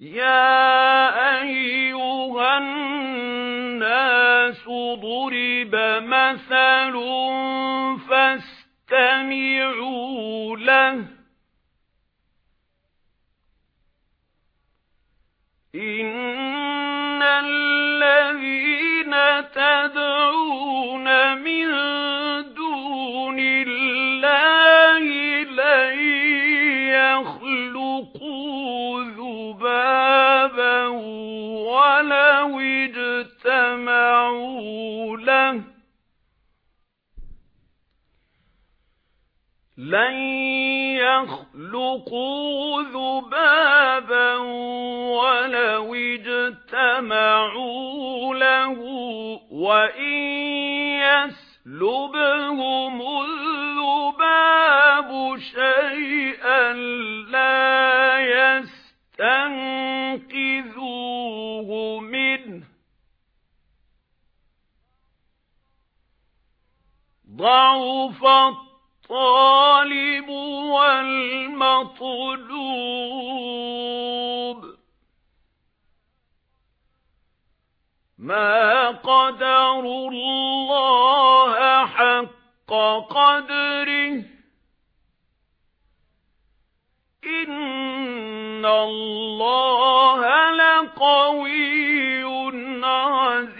يَا أَيُّهَا النَّاسُ ضُرِبَ مَثَلٌ فَاسْتَمِعُوا لَهُ إِنَّ الَّذِينَ تَدْعُونَ وَلَوِ اجْتَمَعُوا لَهُ لَن يَخْلُقُوا ذُبَابًا وَلَوِ اجْتَمَعُوا لَهُ وَإِن يَسْلُبْهُمُ الذُّبَابُ شَيْئًا لَّا يَسْتَنقِذُوهُ ضَعُفَ الطَّالِبُ وَالْمَطْلُوبُ. مَا قَدَرُوا اللَّهَ حَقَّ قَدْرِهِ. إِنَّ اللَّهَ لَقَوِيٌّ عَزِيزٌ.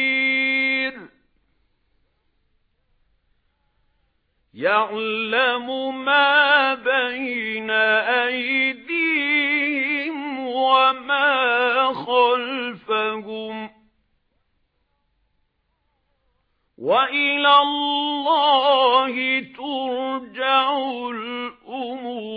يَعْلَمُ مَا بَيْنَ أَيْدِيهِمْ وَمَا خَلْفَهُمْ. وَإِلَى اللَّهِ تُرْجَعُ الْأُمُورُ.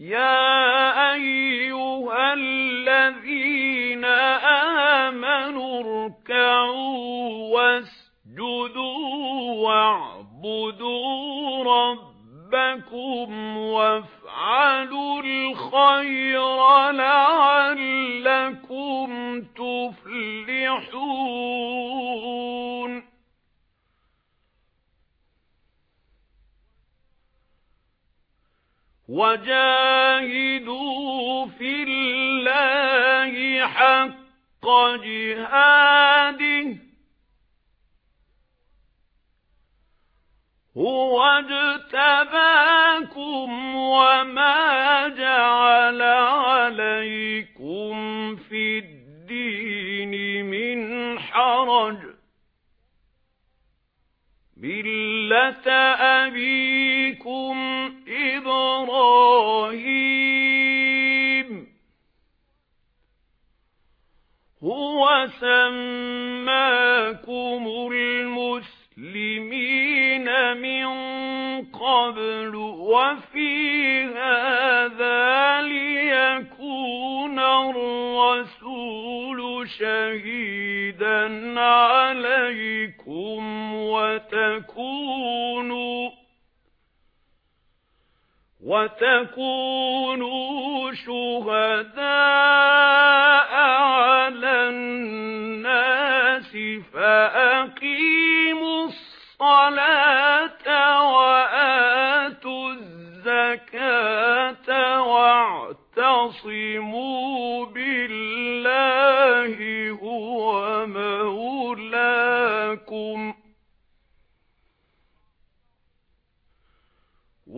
يَا أَيُّهَا الَّذِينَ آمَنُوا ارْكَعُوا وَاسْجُدُوا وَاعْبُدُوا رَبَّكُمْ وَافْعَلُوا الْخَيْرَ لَعَلَّكُمْ تُفْلِحُونَ وَجَاهِدُوا فِي اللَّهِ حَقَّ جِهَادِهِ. هُوَ اجْتَبَاكُمْ وَمَا جَعَلَ عَلَيْكُمْ فِي الدِّينِ مِنْ حَرَجٍ. مِلَّةَ أَبِيكُمْ إِبْرَاهِيمَ. هُوَ سَمَّاكُمُ الْمُسْلِمِينَ مِنْ قَبْلُ وَفِي هَذَا لِيَكُونَ الرَّسُولُ شَهِيدًا عَلَيْكُمْ وَتَكُونُوا وَتَكُونُوا شُهَدَاءَ عَلَى النَّاسِ فَأَقِيمُوا الصَّلَاةَ